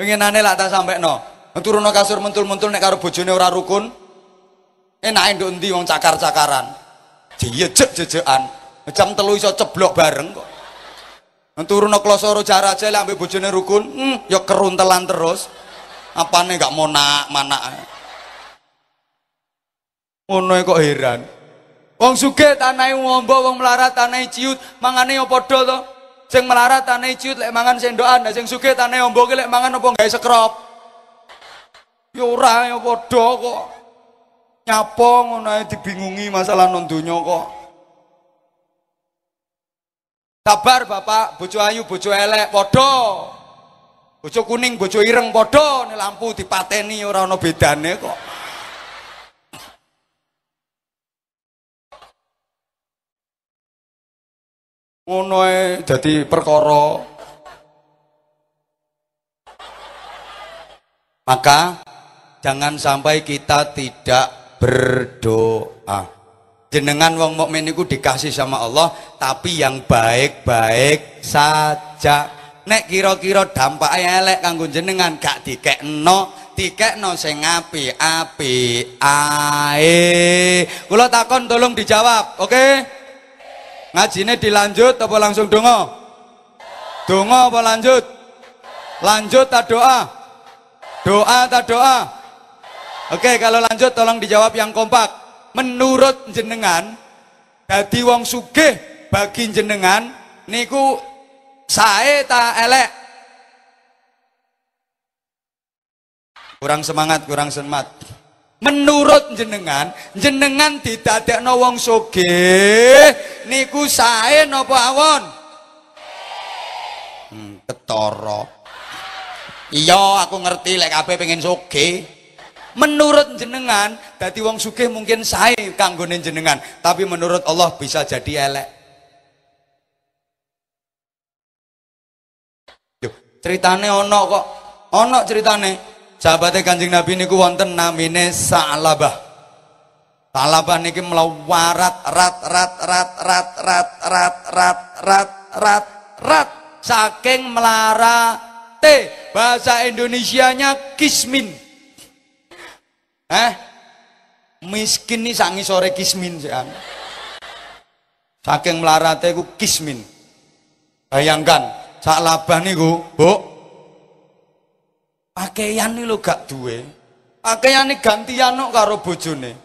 Pengenane lak tak sampekno. Turunno kasur mentul-mentul nek karo bojone ora rukun. Enake nduk endi wong cakar-cakaran. Jejek-jejekan. Jam telu iso ceblok bareng kok. Turunno klosoro jaraje lek ambek bojone rukun, hmm, ya keruntelan terus. Apane gak mau nak mana? Ngono kok heran. Wong sugih tanahe ngombo, wong melarat tanahe ciut, mangane yo padha to. Sing melarat tanahe ciut lek mangan sendokan, sing sugih tanahe ngombo lek mangan apa gawe sekrop. Yo ora yo padha kok. Nyapa ngono ae dibingungi masalah non kok. Sabar Bapak, bojo ayu, bojo elek padha. Bojo kuning, bojo ireng padha, lampu dipateni ora ana bedane kok. Ngono ae dadi. Maka jangan sampai kita tidak berdoa. Jenengan wong mukmin niku dikasih sama Allah, tapi yang baik-baik saja nek kira-kira dampak elek kanggo jenengan gak dikekno dikekno sing api-api ae kula takon tolong dijawab oke okay? Ngajine dilanjut apa langsung donga? Donga apa lanjut? Lanjut tak doa? Doa tak doa? Oke kalau lanjut tolong dijawab yang kompak. Menurut jenengan dadi wong sugih bagi jenengan niku Sae ta elek? Kurang semangat, kurang semangat. Menurut jenengan, jenengan didadekno wong sugih niku sae napa awon? Hmm, ketara. Iya, aku ngerti lek kabeh pengen sugih. Menurut jenengan, dadi wong sugih mungkin sae kanggone jenengan, tapi menurut Allah bisa jadi elek. ceritane ono kok ono ceritane sahabatnya kanjeng nabi niku wonten namine Sa'labah. Sa'labah niki melawarat rat rat rat rat rat rat rat rat rat rat. Saking melarate bahasa Indonesianya kismin. Eh? Miskin nih sangi sore kismin sih saking melarate ku kismin. Bayangkan sak labah niku, Bu. Pakaian nih lo gak duwe. Pakaian nih gantian no karo bojone.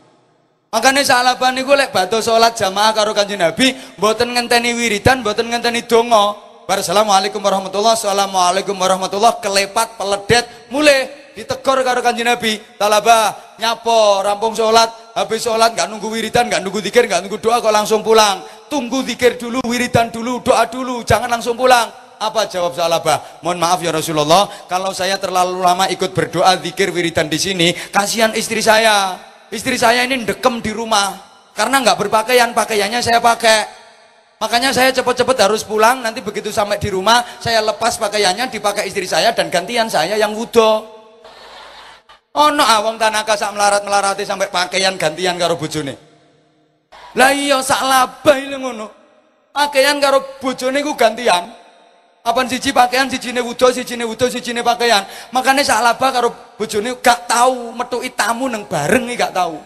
Makanya sak labah niku lek batu salat jamaah karo Kanjeng Nabi, mboten ngenteni wiridan, mboten ngenteni donga. Bar assalamualaikum warahmatullah, assalamualaikum warahmatullah, kelepat peledet mulai ditegur karo kanjeng Nabi talabah nyapo rampung sholat habis sholat nggak nunggu wiridan nggak nunggu dikir nggak nunggu doa kok langsung pulang tunggu dikir dulu wiridan dulu doa dulu jangan langsung pulang apa jawab Salabah? Mohon maaf ya Rasulullah, kalau saya terlalu lama ikut berdoa zikir wiridan di sini, kasihan istri saya. Istri saya ini dekem di rumah karena nggak berpakaian, pakaiannya saya pakai. Makanya saya cepat-cepat harus pulang, nanti begitu sampai di rumah, saya lepas pakaiannya, dipakai istri saya, dan gantian saya yang wudhu. Oh no, awang tanaka sak melarat-melarati sampai pakaian gantian karo bojone. Lah iya sak labah ngono. Pakaian karo bojone ku gantian. Apa siji pakaian, sijine wudo, sijine wudo, sijine pakaian. Makanya laba karo bojone gak tahu metu tamu neng bareng gak tahu.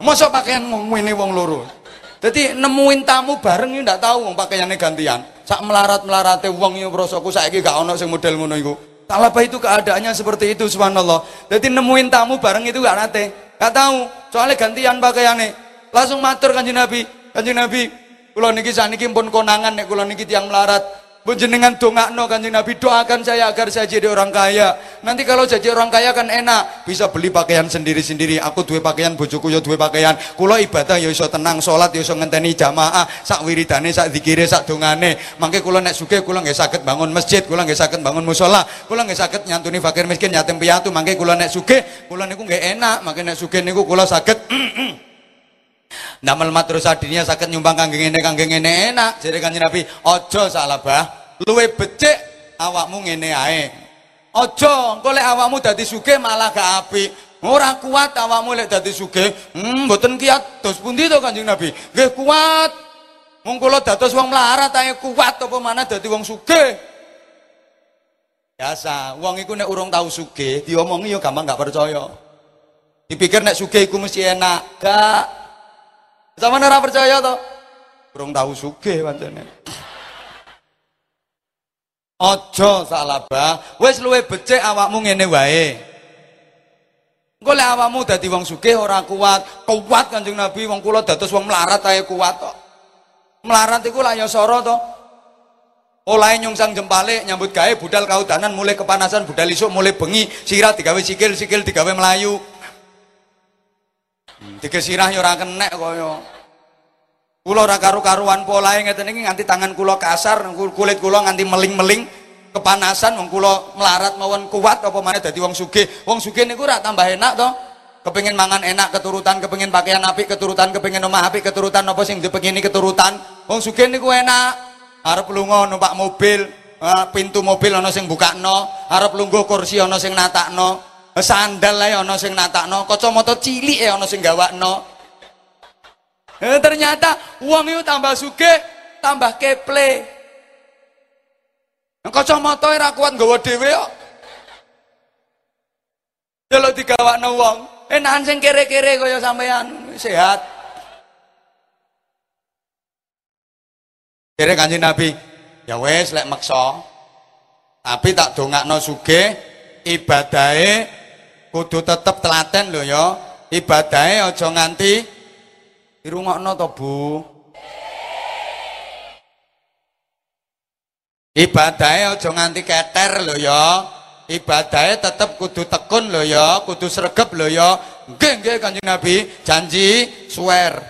Masa pakaian ngomongin wong loro. Jadi nemuin tamu bareng ini ndak tahu wong pakaiannya gantian. Sak melarat-melarate wong yo prosoku saiki gak ono sing model ngono iku. laba itu keadaannya seperti itu subhanallah. Jadi nemuin tamu bareng itu gak nate. Gak tahu, soalnya gantian pakaiannya. Langsung matur kanjeng Nabi. Kanjeng Nabi, Kula niki saniki pun konangan nek kula niki tiang melarat. Pun jenengan dongakno Kanjeng Nabi doakan saya agar saya jadi orang kaya. Nanti kalau jadi orang kaya kan enak, bisa beli pakaian sendiri-sendiri. Aku duwe pakaian, bojoku yo duwe pakaian. Kula ibadah yo iso tenang, salat yo iso ngenteni jamaah, sak wiridane, sak zikire, sak dongane. Mangke kula nek sugih kula nggih saged bangun masjid, kula nggih saged bangun musala, kula nggih saged nyantuni fakir miskin, yatim piatu. Mangke kula nek sugih, kula niku nggih enak, mangke nek sugih niku kula saged Ndamel matrus adinya sakit nyumbang kangge ngene kangge ngene enak. Jare Kanjeng Nabi, "Aja salabah, luwe becik awakmu ngene ae." Engko lek awakmu dadi sugih malah gak apik. Ora kuat awakmu lek dadi sugih. Hmm, mboten kiat. Dos pundi to Kanjeng Nabi? Nggih kuat. Wong kula dados wong melarat ae kuat apa mana dadi wong sugih. Biasa, wong iku nek urung tau sugih, diomongi ya gampang gak percaya. Dipikir nek sugih iku mesti enak, gak. Sama ora percaya to? Urung tau sugih pancene. Aja salabah, wis luwe becik awakmu ngene wae. Engko lek awakmu dadi wong sugih ora kuat, kuat Kanjeng Nabi wong kula dados wong melarat ae kuat kok. Melarat iku lah ya to. Oleh nyungsang jempale nyambut gawe budal kaudanan mulai kepanasan budal isuk mulai bengi sirah digawe sikil sikil digawe melayu. Hmm, tiga sirah ya ora kenek kaya. Kula ora karu-karuan polahe ngeten iki nganti tangan kula kasar, kulit kula nganti meling-meling kepanasan wong kula melarat mawon kuat apa maneh dadi wong sugih. Wong sugih niku ora tambah enak to. Kepingin mangan enak keturutan kepingin pakaian api keturutan kepingin omah api keturutan apa sing dipengini keturutan. Wong sugih niku enak. Arep lunga numpak mobil pintu mobil ana sing bukakno arep lungguh kursi ana sing natakno sandal ae ana sing natakno kacamata cilik e ana sing gawakno. Eh, ternyata wong itu tambah sugih tambah keple. Kacamata ora kuat nggawa dhewe kok. Kalau digawakno wong, enakan sing kere-kere kaya sampean sehat. Kere kanjeng Nabi ya wes lek maksa tapi tak dongakno sugih ibadahe kudu tetep telaten lho ya. Ibadahe aja nganti dirungokno to Bu? Ibadahe aja nganti keter lho ya. Ibadahnya tetap kudu tekun loh ya. Kudu sregep loh ya. Nggih nggih Kanjeng Nabi. Janji swear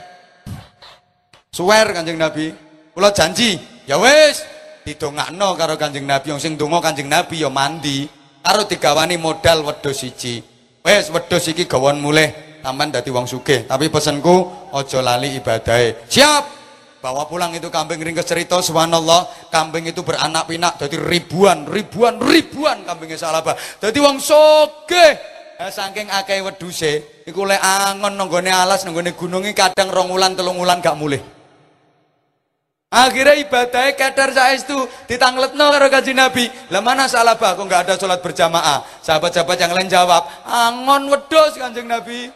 swear Kanjeng Nabi. Kula janji. Ya wis didongakno karo Kanjeng Nabi. Yang sing donga Kanjeng Nabi ya mandi karo digawani modal wedhus siji. Wis wedhus iki gawon mulih. Taman dadi wong sugih. Tapi pesenku aja lali ibadahe. Siap! Bawa pulang itu kambing ringkes cerita subhanallah. Kambing itu beranak pinak jadi ribuan ribuan ribuan kambingnya salaba jadi wong soge ya, saking akeh weduse iku lek angon nenggone alas nenggone gunungi kadang rongulan telungulan gak mulih akhirnya ibadahnya kadar saestu ditangletno karo kaji nabi lah mana salaba kok gak ada sholat berjamaah sahabat-sahabat yang lain jawab angon wedus kanjeng nabi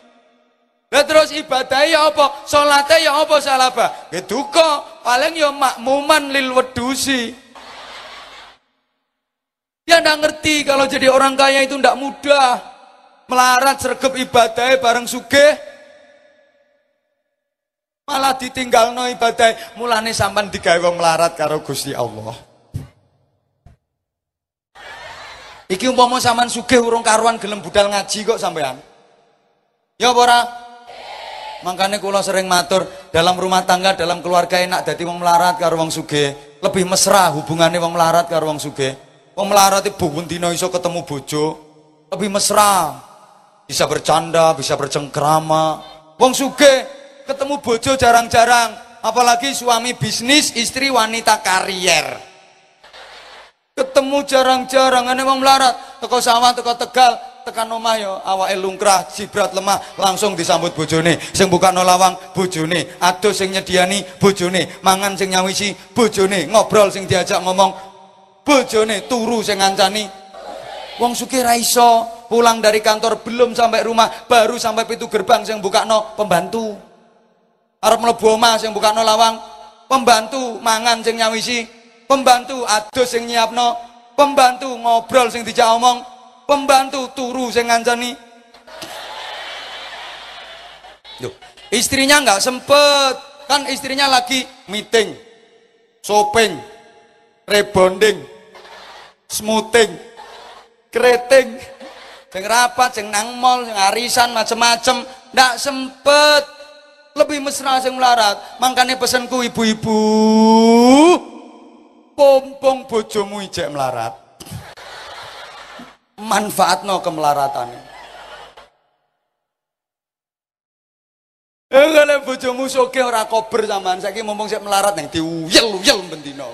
lah terus ibadah ya apa? Salate ya apa salaba? Ya duka, paling ya makmuman lil wedusi. Ya ndak ngerti kalau jadi orang kaya itu ndak mudah. Melarat sergep ibadahnya bareng sugih. Malah ditinggal no ibadah mulane sampan digawe melarat karo Gusti Allah. Iki umpama sampean sugih urung karuan gelem budal ngaji kok sampean. Ya apa Makanya kula sering matur dalam rumah tangga, dalam keluarga enak jadi wong melarat karo wong sugih. Lebih mesra hubungannya wong melarat karo wong sugih. Wong melarat itu bukan dino iso ketemu bojo, lebih mesra. Bisa bercanda, bisa bercengkrama. Wong sugih ketemu bojo jarang-jarang, apalagi suami bisnis, istri wanita karier. Ketemu jarang-jarang, ini wong melarat, teko sawah, teko tegal, tekan omah yo awake lungkrah jibrat lemah langsung disambut bojone. Sing buka lawang bojone. Adus sing nyediani bojone. Mangan sing nyawisi bojone. Ngobrol sing diajak ngomong bojone turu sing ngancani. Wong sugih ra iso pulang dari kantor belum sampai rumah baru sampai pintu gerbang sing buka no pembantu arep mlebu omah sing buka no lawang pembantu mangan sing nyawisi pembantu adus sing nyiapno pembantu ngobrol sing dijak omong pembantu turu sing ngancani Loh, istrinya nggak sempet. Kan istrinya lagi meeting shopping rebonding smoothing keriting sing rapat sing nang mall sing arisan macem-macem. Ndak sempet lebih mesra sing melarat. Makanya pesanku ibu-ibu pompong bojomu ijek melarat. Manfaatno kemelaratan Eh kalau bojomu soge ora kober sampean. Saiki ngomong sik melarat nang diuyel-uyel bendina.